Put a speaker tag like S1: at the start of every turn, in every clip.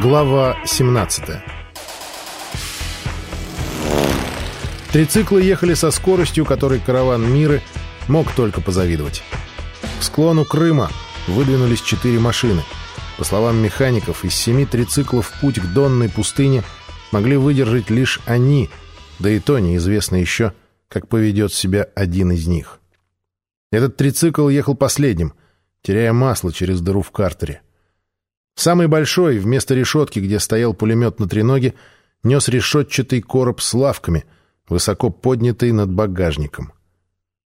S1: Глава 17 Трициклы ехали со скоростью, которой караван Миры мог только позавидовать. К склону Крыма выдвинулись четыре машины. По словам механиков, из семи трициклов путь к Донной пустыне могли выдержать лишь они, да и то неизвестно еще, как поведет себя один из них. Этот трицикл ехал последним, теряя масло через дыру в картере. Самый большой, вместо решетки, где стоял пулемет на треноге, нес решетчатый короб с лавками, высоко поднятый над багажником.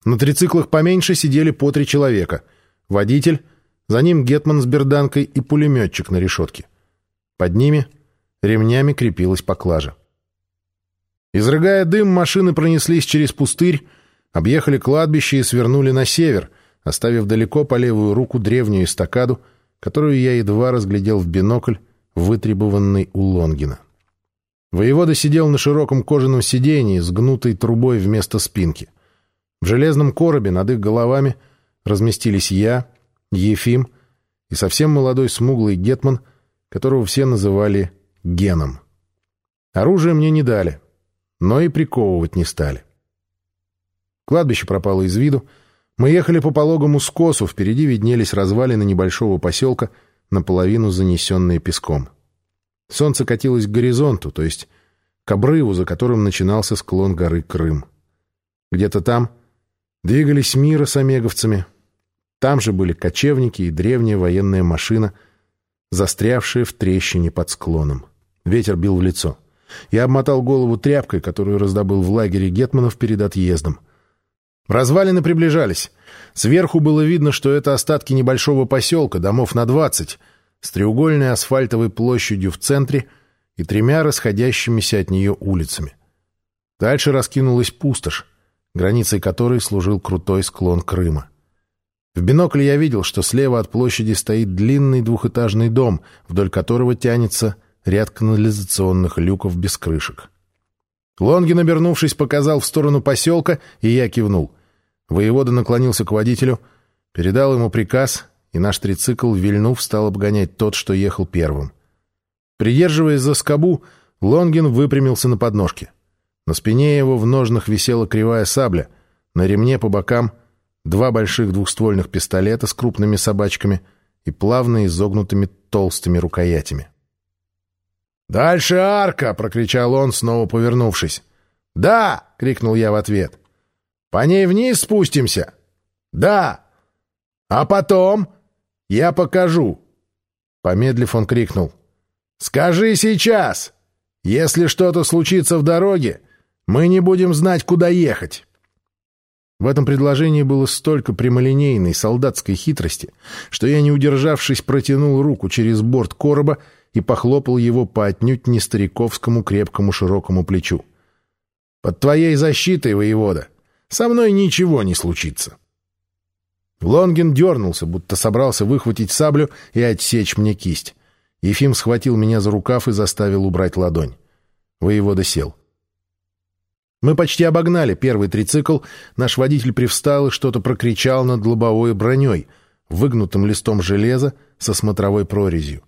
S1: На трициклах поменьше сидели по три человека. Водитель, за ним гетман с берданкой и пулеметчик на решетке. Под ними ремнями крепилась поклажа. Изрыгая дым, машины пронеслись через пустырь, объехали кладбище и свернули на север, оставив далеко по левую руку древнюю эстакаду, которую я едва разглядел в бинокль, вытребованный у Лонгина. Воевода сидел на широком кожаном сиденье с гнутой трубой вместо спинки. В железном коробе над их головами разместились я, Ефим и совсем молодой смуглый гетман, которого все называли Геном. Оружие мне не дали, но и приковывать не стали. Кладбище пропало из виду, мы ехали по пологому скосу, впереди виднелись развалины небольшого поселка, наполовину занесенные песком. Солнце катилось к горизонту, то есть к обрыву, за которым начинался склон горы Крым. Где-то там двигались мира с омеговцами. Там же были кочевники и древняя военная машина, застрявшая в трещине под склоном. Ветер бил в лицо. Я обмотал голову тряпкой, которую раздобыл в лагере Гетманов перед отъездом. Развалины приближались. Сверху было видно, что это остатки небольшого поселка, домов на двадцать, с треугольной асфальтовой площадью в центре и тремя расходящимися от нее улицами. Дальше раскинулась пустошь, границей которой служил крутой склон Крыма. В бинокль я видел, что слева от площади стоит длинный двухэтажный дом, вдоль которого тянется ряд канализационных люков без крышек. Лонгин, обернувшись, показал в сторону поселка, и я кивнул. Воевода наклонился к водителю, передал ему приказ, и наш трицикл, вильнув, стал обгонять тот, что ехал первым. Придерживаясь за скобу, Лонгин выпрямился на подножке. На спине его в ножнах висела кривая сабля, на ремне по бокам два больших двухствольных пистолета с крупными собачками и плавно изогнутыми толстыми рукоятями. «Дальше арка!» — прокричал он, снова повернувшись. «Да!» — крикнул я в ответ. По ней вниз спустимся? Да. А потом? Я покажу. Помедлив, он крикнул. Скажи сейчас. Если что-то случится в дороге, мы не будем знать, куда ехать. В этом предложении было столько прямолинейной солдатской хитрости, что я, не удержавшись, протянул руку через борт короба и похлопал его по отнюдь не стариковскому крепкому широкому плечу. «Под твоей защитой, воевода! Со мной ничего не случится. Лонгин дернулся, будто собрался выхватить саблю и отсечь мне кисть. Ефим схватил меня за рукав и заставил убрать ладонь. Воевода сел. Мы почти обогнали первый трицикл, наш водитель привстал и что-то прокричал над лобовой броней, выгнутым листом железа со смотровой прорезью.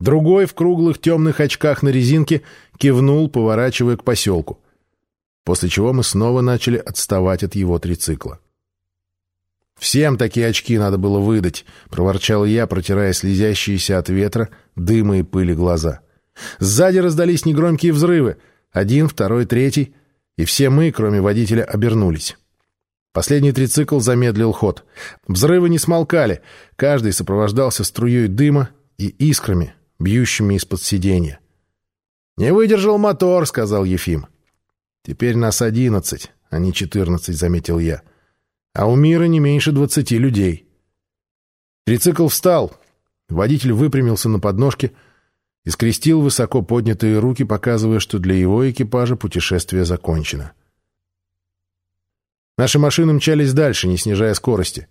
S1: Другой в круглых темных очках на резинке кивнул, поворачивая к поселку после чего мы снова начали отставать от его трицикла. «Всем такие очки надо было выдать», — проворчал я, протирая слезящиеся от ветра, дыма и пыли глаза. Сзади раздались негромкие взрывы. Один, второй, третий. И все мы, кроме водителя, обернулись. Последний трицикл замедлил ход. Взрывы не смолкали. Каждый сопровождался струей дыма и искрами, бьющими из-под сиденья. «Не выдержал мотор», — сказал Ефим. «Теперь нас одиннадцать, а не четырнадцать», — заметил я. «А у мира не меньше двадцати людей». Трицикл встал. Водитель выпрямился на подножке и скрестил высоко поднятые руки, показывая, что для его экипажа путешествие закончено. Наши машины мчались дальше, не снижая скорости.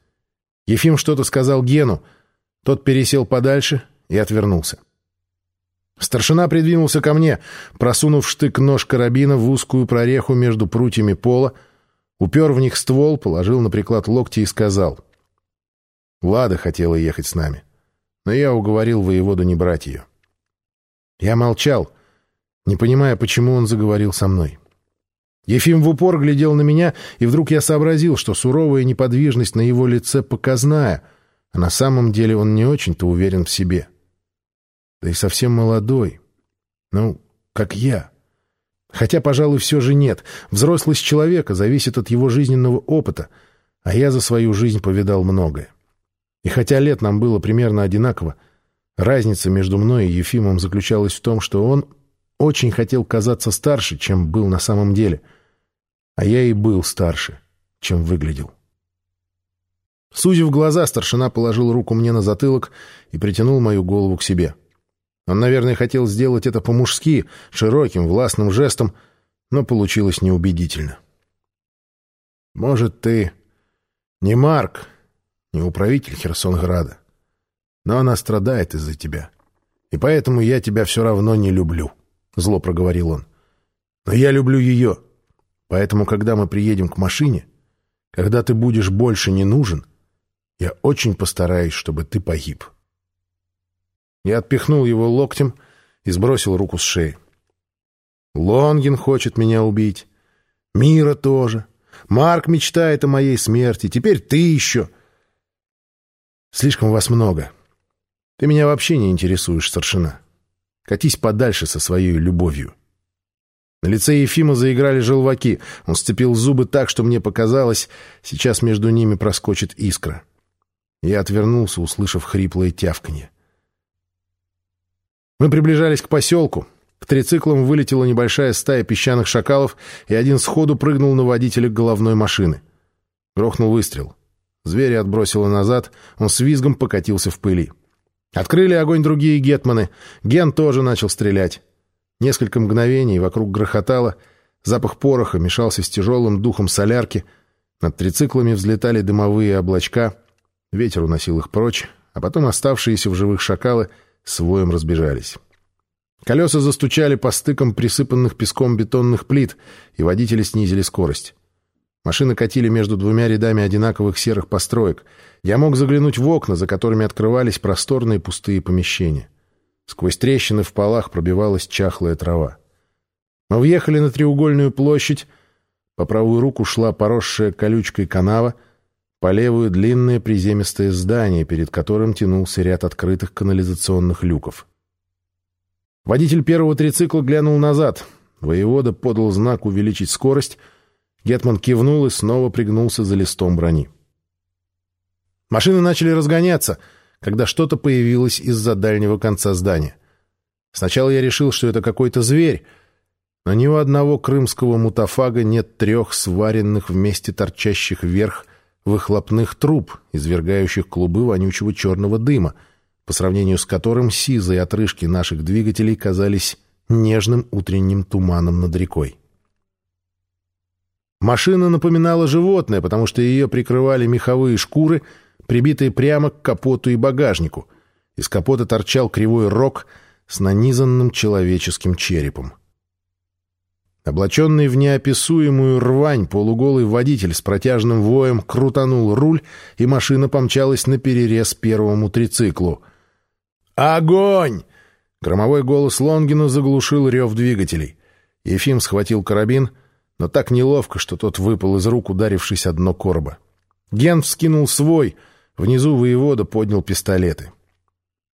S1: Ефим что-то сказал Гену. Тот пересел подальше и отвернулся. Старшина придвинулся ко мне, просунув штык-нож карабина в узкую прореху между прутьями пола, упер в них ствол, положил на приклад локти и сказал. Лада хотела ехать с нами, но я уговорил воеводу не брать ее. Я молчал, не понимая, почему он заговорил со мной. Ефим в упор глядел на меня, и вдруг я сообразил, что суровая неподвижность на его лице показная, а на самом деле он не очень-то уверен в себе. Да и совсем молодой. Ну, как я. Хотя, пожалуй, все же нет. Взрослость человека зависит от его жизненного опыта, а я за свою жизнь повидал многое. И хотя лет нам было примерно одинаково, разница между мной и Ефимом заключалась в том, что он очень хотел казаться старше, чем был на самом деле, а я и был старше, чем выглядел. Сузив глаза, старшина положил руку мне на затылок и притянул мою голову к себе. Он, наверное, хотел сделать это по-мужски, широким, властным жестом, но получилось неубедительно. «Может, ты не Марк, не управитель Херсонграда, но она страдает из-за тебя, и поэтому я тебя все равно не люблю», — зло проговорил он. «Но я люблю ее, поэтому, когда мы приедем к машине, когда ты будешь больше не нужен, я очень постараюсь, чтобы ты погиб». Я отпихнул его локтем и сбросил руку с шеи. Лонгин хочет меня убить. Мира тоже. Марк мечтает о моей смерти. Теперь ты еще. Слишком вас много. Ты меня вообще не интересуешь, старшина. Катись подальше со своей любовью. На лице Ефима заиграли желваки. Он сцепил зубы так, что мне показалось, сейчас между ними проскочит искра. Я отвернулся, услышав хриплое тявканье. Мы приближались к поселку. К трициклам вылетела небольшая стая песчаных шакалов, и один сходу прыгнул на водителя головной машины. Грохнул выстрел. Зверя отбросило назад, он с визгом покатился в пыли. Открыли огонь другие гетманы. Ген тоже начал стрелять. Несколько мгновений вокруг грохотало, запах пороха мешался с тяжелым духом солярки, над трициклами взлетали дымовые облачка, ветер уносил их прочь, а потом оставшиеся в живых шакалы — с разбежались. Колеса застучали по стыкам присыпанных песком бетонных плит, и водители снизили скорость. Машины катили между двумя рядами одинаковых серых построек. Я мог заглянуть в окна, за которыми открывались просторные пустые помещения. Сквозь трещины в полах пробивалась чахлая трава. Мы въехали на треугольную площадь. По правую руку шла поросшая колючкой канава — по левую длинное приземистое здание, перед которым тянулся ряд открытых канализационных люков. Водитель первого трицикла глянул назад. Воевода подал знак увеличить скорость. Гетман кивнул и снова пригнулся за листом брони. Машины начали разгоняться, когда что-то появилось из-за дальнего конца здания. Сначала я решил, что это какой-то зверь, но ни у одного крымского мутафага нет трех сваренных вместе торчащих вверх выхлопных труб, извергающих клубы вонючего черного дыма, по сравнению с которым сизые отрыжки наших двигателей казались нежным утренним туманом над рекой. Машина напоминала животное, потому что ее прикрывали меховые шкуры, прибитые прямо к капоту и багажнику. Из капота торчал кривой рог с нанизанным человеческим черепом. Облаченный в неописуемую рвань полуголый водитель с протяжным воем крутанул руль, и машина помчалась на перерез первому трициклу. «Огонь!» Громовой голос Лонгина заглушил рев двигателей. Ефим схватил карабин, но так неловко, что тот выпал из рук, ударившись о дно короба. Ген вскинул свой, внизу воевода поднял пистолеты.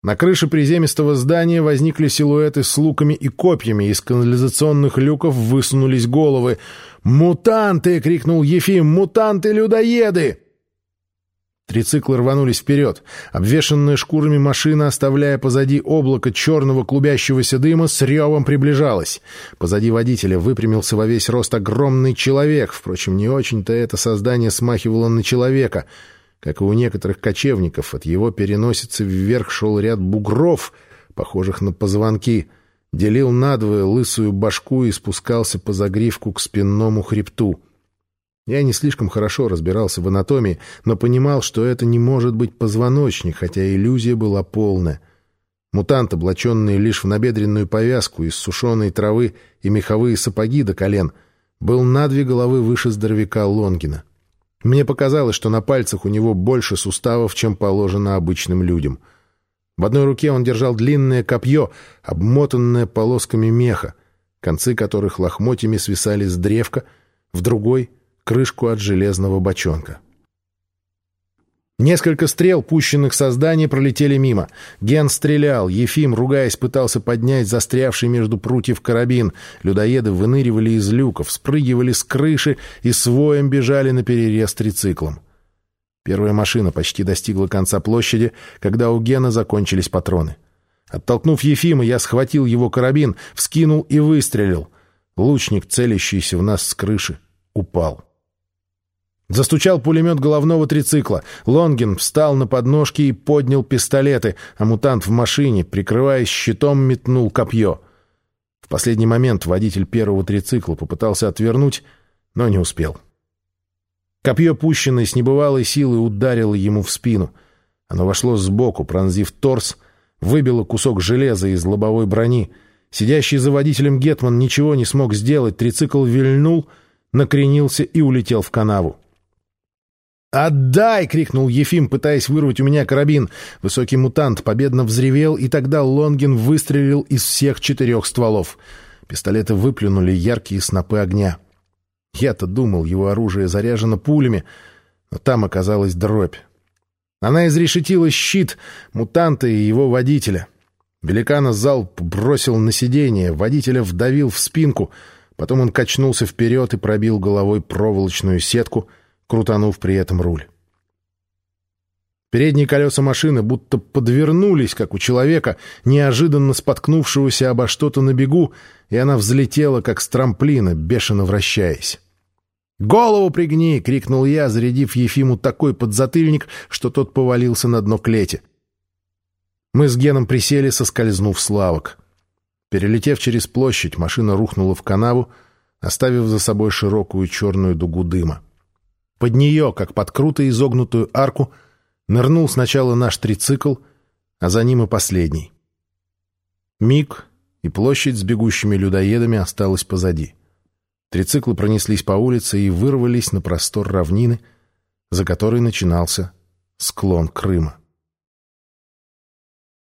S1: На крыше приземистого здания возникли силуэты с луками и копьями, из канализационных люков высунулись головы. «Мутанты!» — крикнул Ефим. «Мутанты-людоеды!» Трициклы рванулись вперед. Обвешанная шкурами машина, оставляя позади облако черного клубящегося дыма, с ревом приближалась. Позади водителя выпрямился во весь рост огромный человек. Впрочем, не очень-то это создание смахивало на человека — как и у некоторых кочевников, от его переносицы вверх шел ряд бугров, похожих на позвонки, делил надвое лысую башку и спускался по загривку к спинному хребту. Я не слишком хорошо разбирался в анатомии, но понимал, что это не может быть позвоночник, хотя иллюзия была полная. Мутант, облаченный лишь в набедренную повязку из сушеной травы и меховые сапоги до колен, был на две головы выше здоровяка Лонгина. Мне показалось, что на пальцах у него больше суставов, чем положено обычным людям. В одной руке он держал длинное копье, обмотанное полосками меха, концы которых лохмотьями свисали с древка, в другой — крышку от железного бочонка. Несколько стрел, пущенных со здания, пролетели мимо. Ген стрелял, Ефим, ругаясь, пытался поднять застрявший между прутьев карабин. Людоеды выныривали из люков, спрыгивали с крыши и своем бежали на перерез трициклом. Первая машина почти достигла конца площади, когда у Гена закончились патроны. Оттолкнув Ефима, я схватил его карабин, вскинул и выстрелил. Лучник, целящийся в нас с крыши, упал. Застучал пулемет головного трицикла. Лонгин встал на подножки и поднял пистолеты, а мутант в машине, прикрываясь щитом, метнул копье. В последний момент водитель первого трицикла попытался отвернуть, но не успел. Копье, пущенное с небывалой силой, ударило ему в спину. Оно вошло сбоку, пронзив торс, выбило кусок железа из лобовой брони. Сидящий за водителем Гетман ничего не смог сделать, трицикл вильнул, накренился и улетел в канаву. «Отдай!» — крикнул Ефим, пытаясь вырвать у меня карабин. Высокий мутант победно взревел, и тогда Лонгин выстрелил из всех четырех стволов. Пистолеты выплюнули яркие снопы огня. Я-то думал, его оружие заряжено пулями, но там оказалась дробь. Она изрешетила щит мутанта и его водителя. Великана залп бросил на сиденье, водителя вдавил в спинку, потом он качнулся вперед и пробил головой проволочную сетку — крутанув при этом руль. Передние колеса машины будто подвернулись, как у человека, неожиданно споткнувшегося обо что-то на бегу, и она взлетела, как с трамплина, бешено вращаясь. «Голову пригни!» — крикнул я, зарядив Ефиму такой подзатыльник, что тот повалился на дно клети. Мы с Геном присели, соскользнув с лавок. Перелетев через площадь, машина рухнула в канаву, оставив за собой широкую черную дугу дыма. Под нее, как под круто изогнутую арку, нырнул сначала наш трицикл, а за ним и последний. Миг, и площадь с бегущими людоедами осталась позади. Трициклы пронеслись по улице и вырвались на простор равнины, за которой начинался склон Крыма.